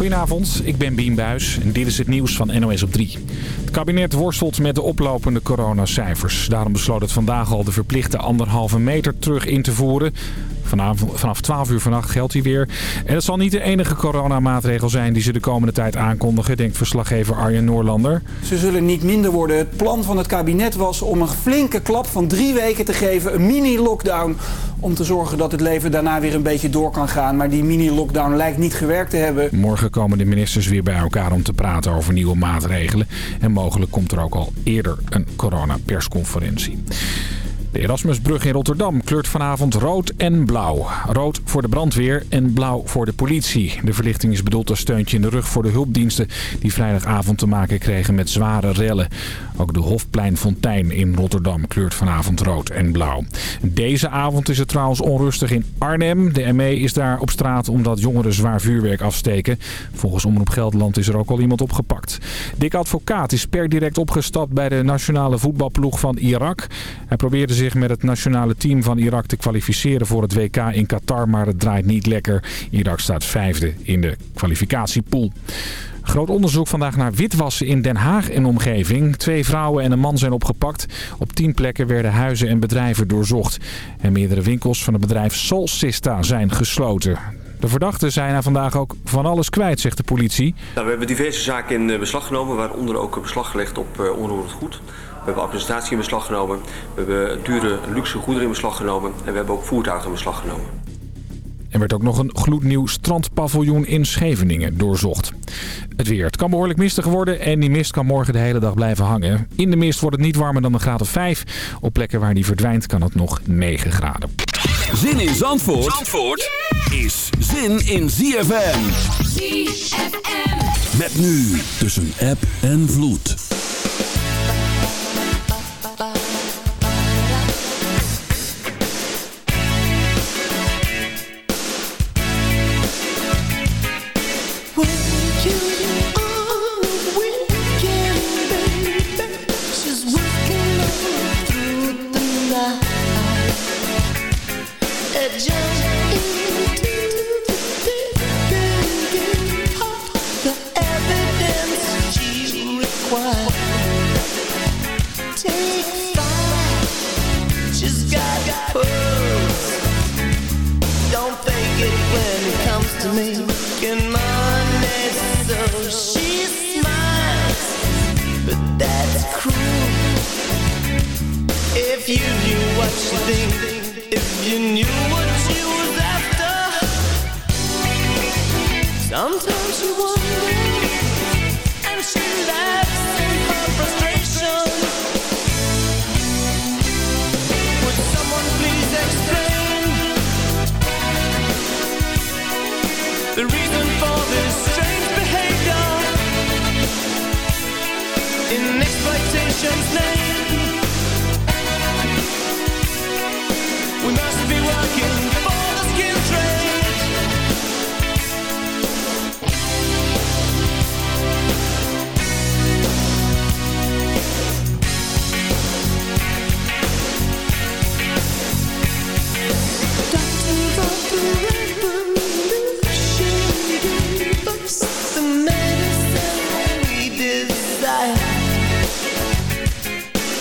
Goedenavond, ik ben Bien Buis en dit is het nieuws van NOS op 3. Het kabinet worstelt met de oplopende coronacijfers. Daarom besloot het vandaag al de verplichte anderhalve meter terug in te voeren. Vanavond, vanaf 12 uur vannacht geldt hij weer. En het zal niet de enige coronamaatregel zijn die ze de komende tijd aankondigen, denkt verslaggever Arjen Noorlander. Ze zullen niet minder worden. Het plan van het kabinet was om een flinke klap van drie weken te geven. Een mini-lockdown om te zorgen dat het leven daarna weer een beetje door kan gaan. Maar die mini-lockdown lijkt niet gewerkt te hebben. Morgen komen de ministers weer bij elkaar om te praten over nieuwe maatregelen. En mogelijk komt er ook al eerder een coronapersconferentie. De Erasmusbrug in Rotterdam kleurt vanavond rood en blauw. Rood voor de brandweer en blauw voor de politie. De verlichting is bedoeld als steuntje in de rug voor de hulpdiensten... die vrijdagavond te maken kregen met zware rellen. Ook de Hofpleinfontein in Rotterdam kleurt vanavond rood en blauw. Deze avond is het trouwens onrustig in Arnhem. De ME is daar op straat omdat jongeren zwaar vuurwerk afsteken. Volgens Omroep Gelderland is er ook al iemand opgepakt. Dick Advocaat is per direct opgestapt bij de nationale voetbalploeg van Irak. Hij probeerde zich met het nationale team van Irak te kwalificeren voor het WK in Qatar, maar het draait niet lekker. Irak staat vijfde in de kwalificatiepool. Groot onderzoek vandaag naar witwassen in Den Haag en omgeving. Twee vrouwen en een man zijn opgepakt. Op tien plekken werden huizen en bedrijven doorzocht. En meerdere winkels van het bedrijf Solsista zijn gesloten. De verdachten zijn er vandaag ook van alles kwijt, zegt de politie. Nou, we hebben diverse zaken in beslag genomen, waaronder ook beslag gelegd op onroerend goed. We hebben administratie in beslag genomen. We hebben dure luxe goederen in beslag genomen. En we hebben ook voertuigen in beslag genomen. Er werd ook nog een gloednieuw strandpaviljoen in Scheveningen doorzocht. Het weer. Het kan behoorlijk mistig worden en die mist kan morgen de hele dag blijven hangen. In de mist wordt het niet warmer dan een graad of 5. Op plekken waar die verdwijnt kan het nog 9 graden. Zin in Zandvoort, Zandvoort is zin in ZFM. ZFM. Met nu tussen app en vloed.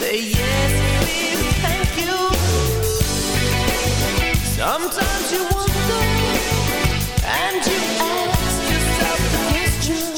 Say yes, please, thank you. Sometimes you wonder and you ask yourself the question.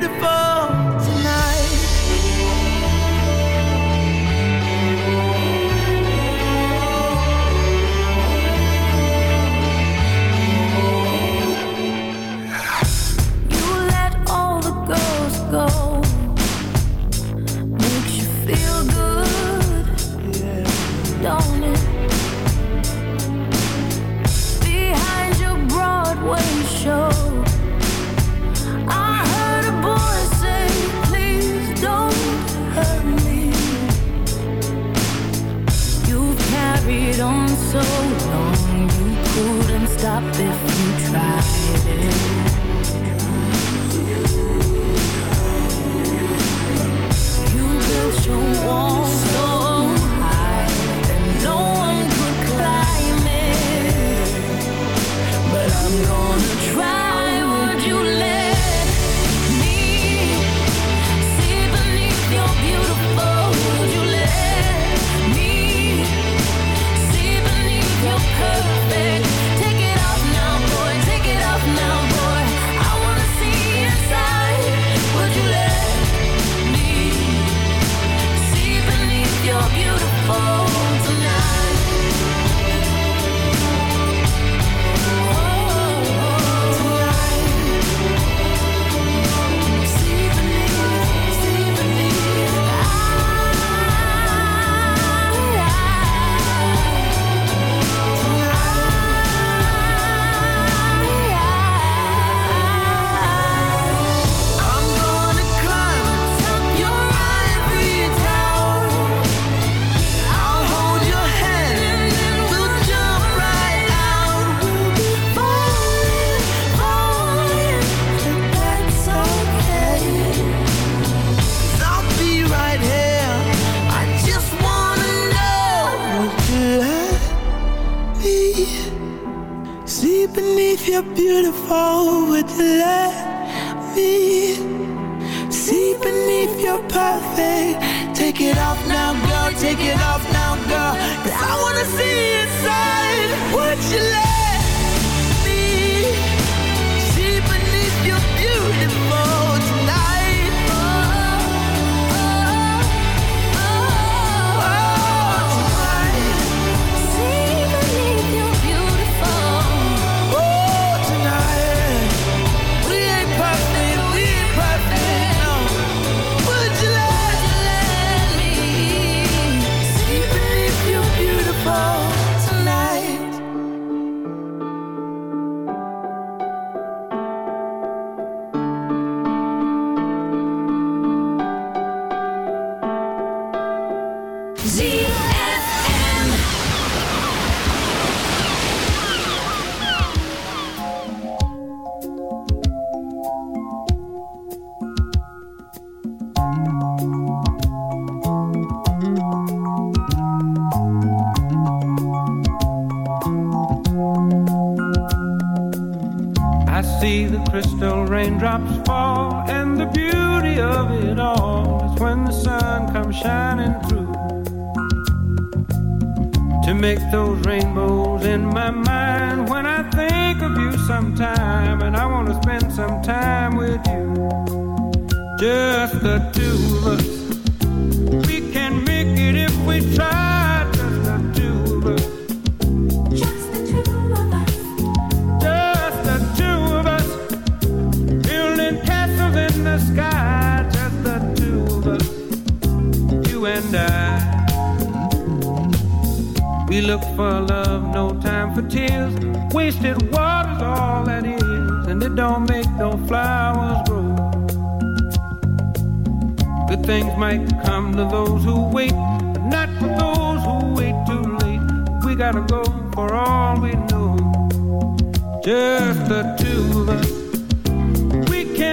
Beautiful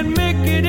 make it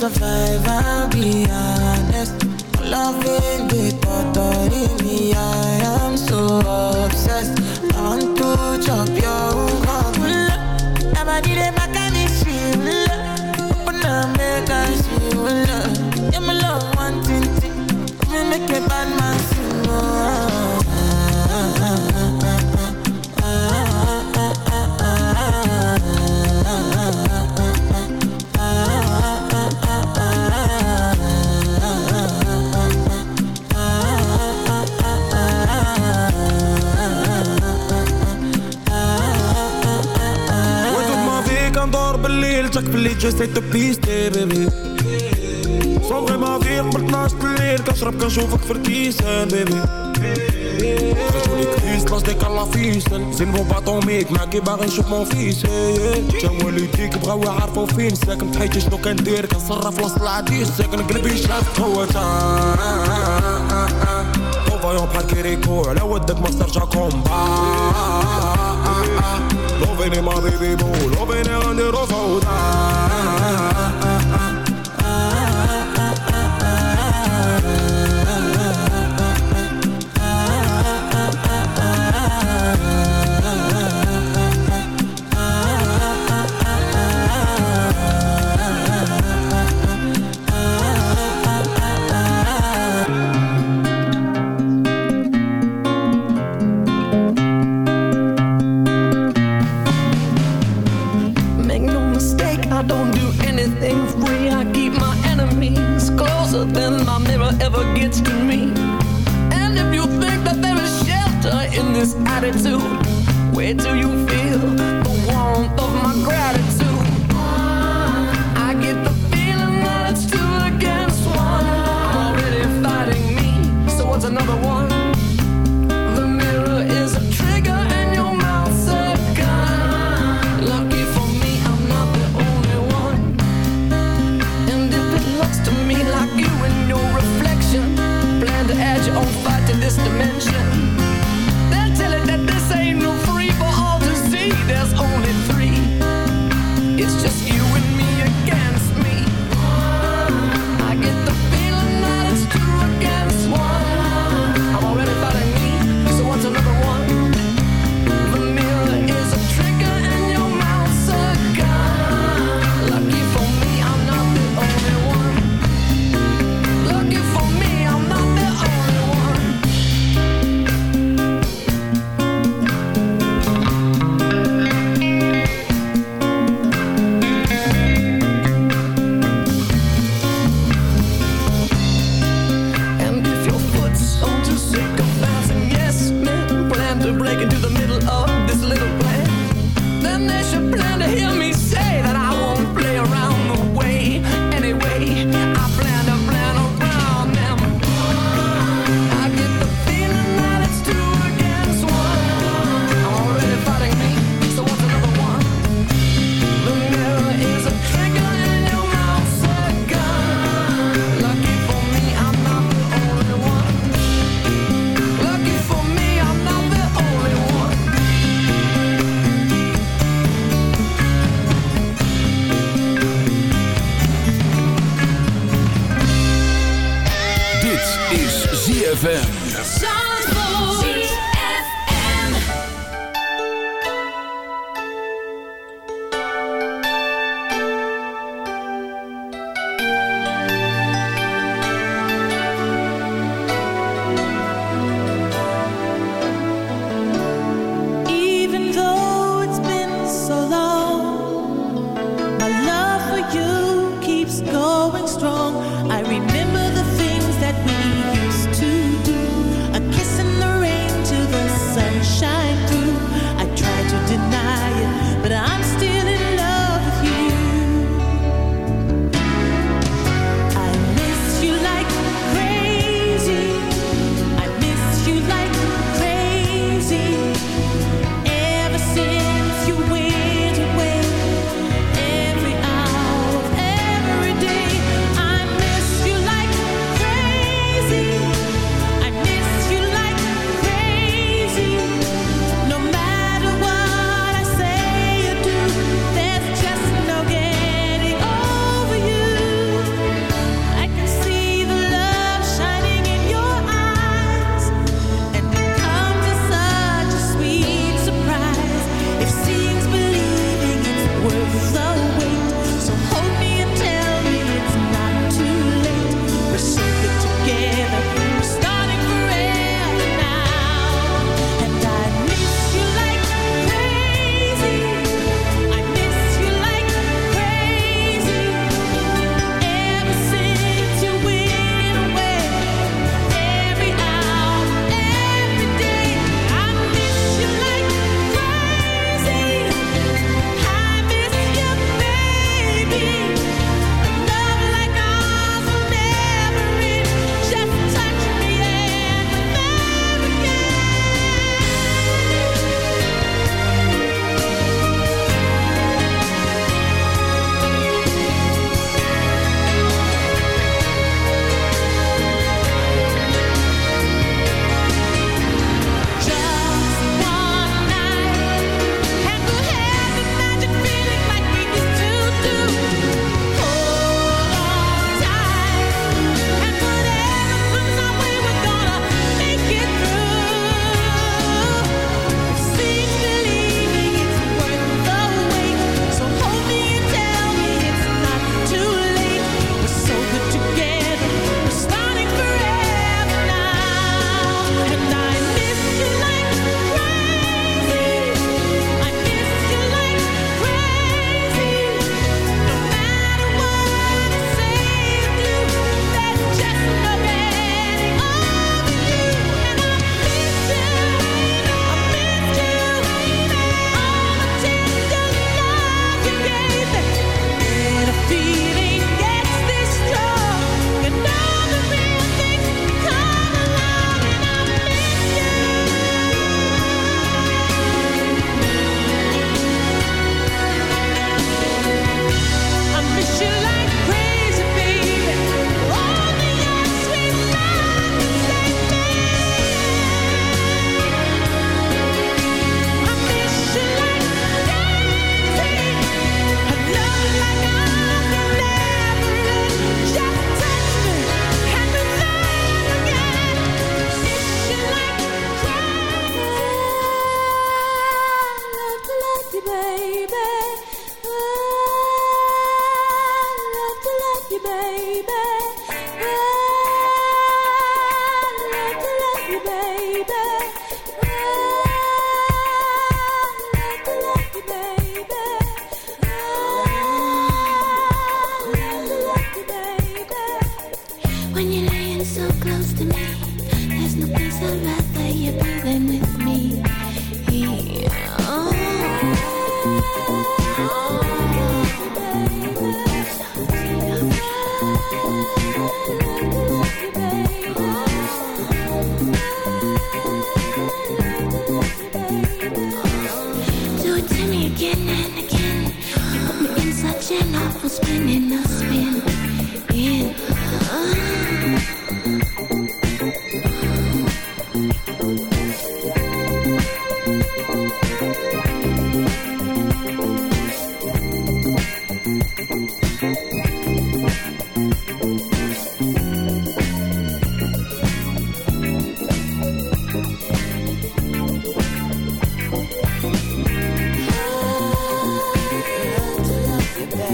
survive. I'll be honest. Loving me, I am so obsessed. Want to chop your heart. Open up. Yeah, my love, one thing, thing. Make bad man sing. Ah, ah, ah, ah, chaque فليت جاي ستريت تو بيستي بيبي صغري ما في قبل 12 الليل كنشرب كنشوفك في الكيسان بيبي خرجوني كريس لاش ديك على فيسن زين باطوميك معاكي باغي نشوف مون فيس. جا والديك بغاو يعرفو فين. ساكن بحيتي شنو كندير؟ كنصرف وسط العديس ساكن قلبي شاف قوتها فايون بحال كيريكو على ودك ما ترجع كومبا Loving in my baby boo, loving her under.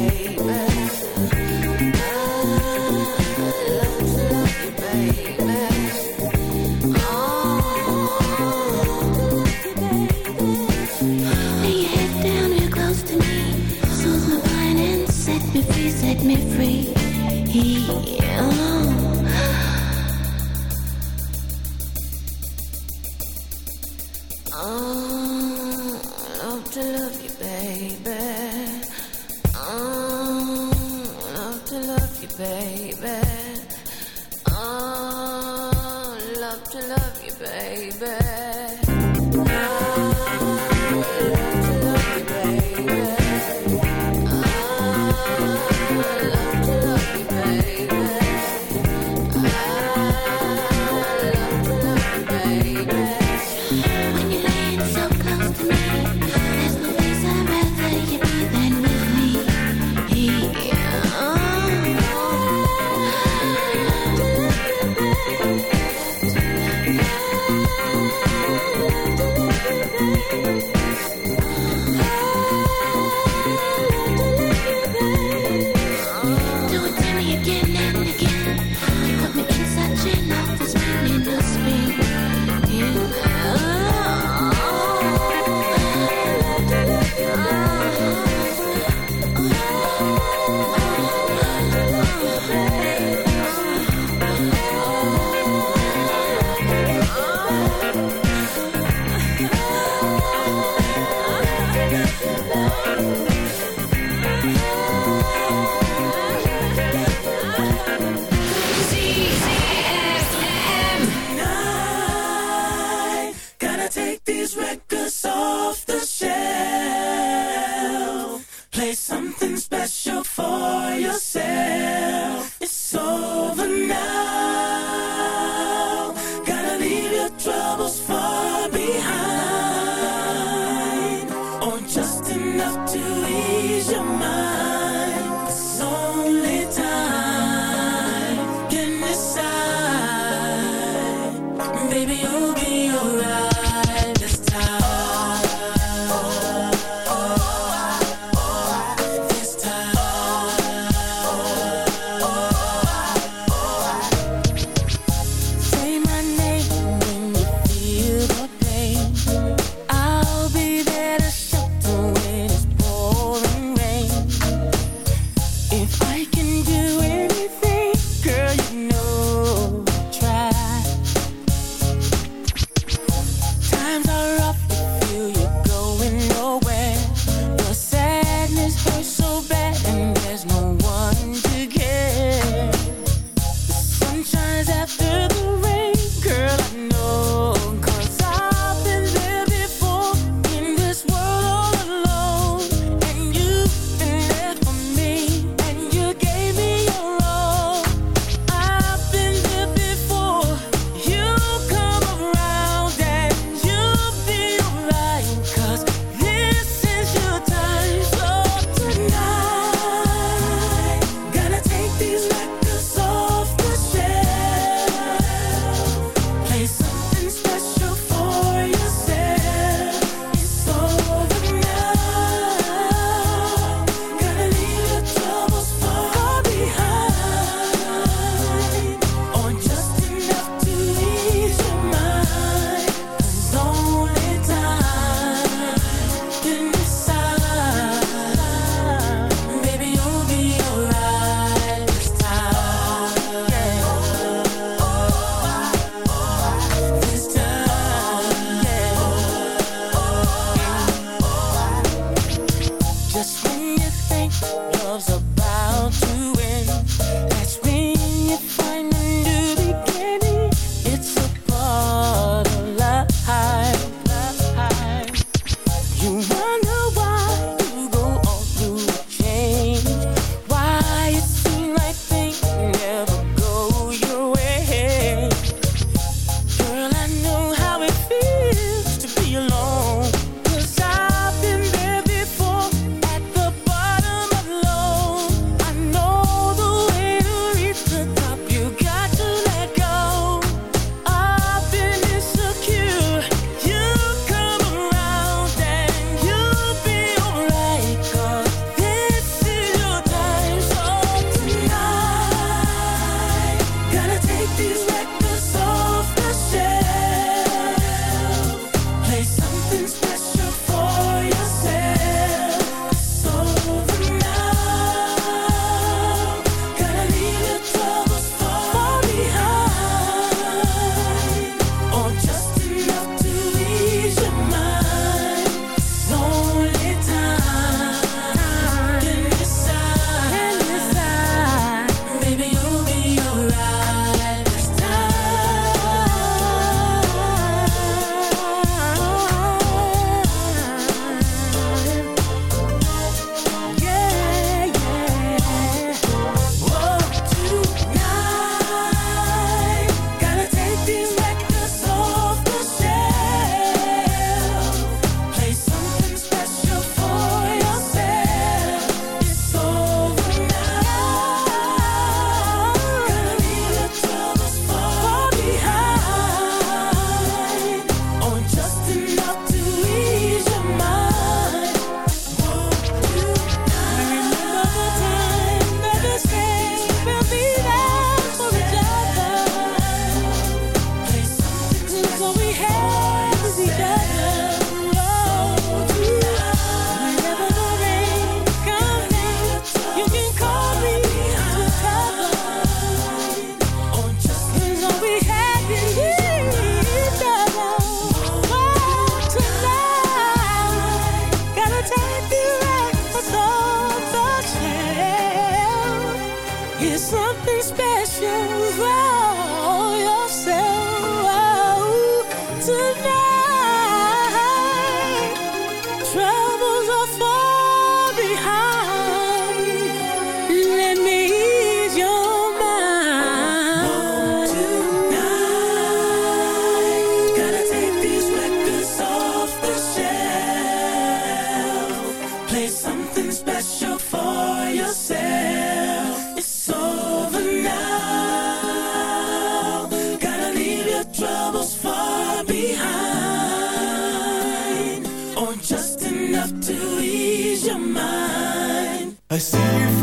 Lay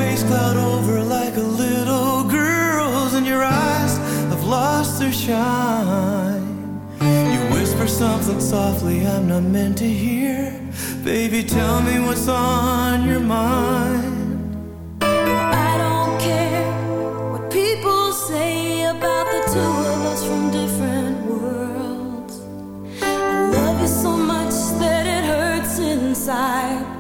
face cloud over like a little girl's and your eyes have lost their shine. You whisper something softly i'm not meant to hear. Baby tell me what's on your mind. I don't care what people say about the two of us from different worlds. I love you so much that it hurts inside.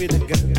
with a gun.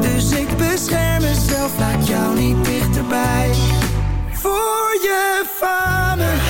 Dus ik bescherm mezelf, laat jou niet dichterbij. Voor je vader.